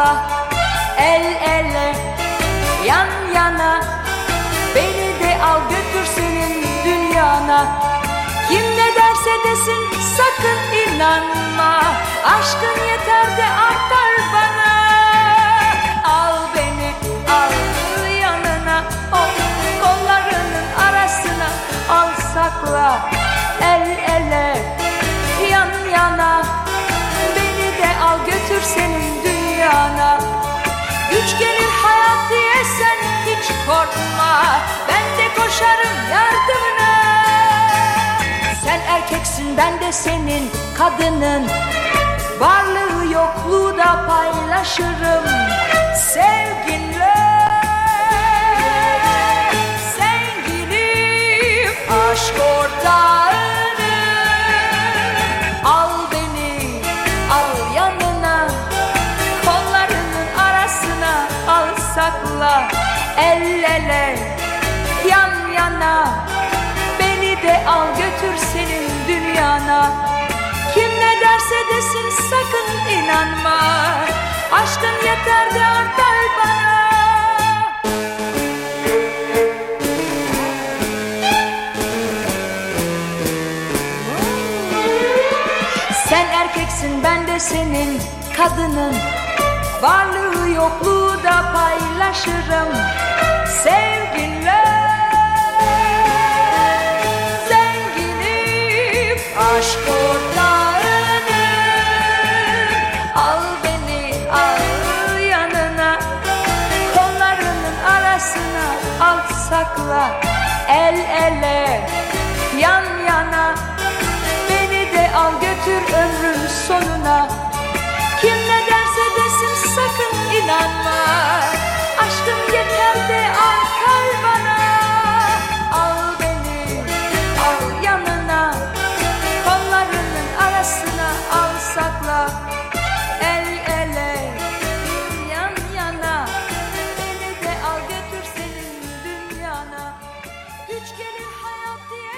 Allah El ele yan yana. Beni de al götür senin dünyana. Kim ne derse desin sakın inanma. Aşkın yeter de artar bana. Güç gelir hayat diye sen hiç korkma. Ben de koşarım yardımına. Sen erkeksin ben de senin kadının. Varlığı yokluğu da paylaşırım. Sevginle Sevgilim aşk ortağını al sakla El ele yan yana. Beni de al götür senin dünyana. Kim ne derse desin sakın inanma. Aşkın yeter de artar bana. Sen erkeksin ben de senin kadının Varlığı yokluğu da paylaşırım. Sevginle Zenginim aşk ortağını. Al beni al yanına. Kollarının arasına al sakla. El ele yan yana. Beni de al götür ömrün sonuna. Kim ne dünyana Güç gelir hayat diye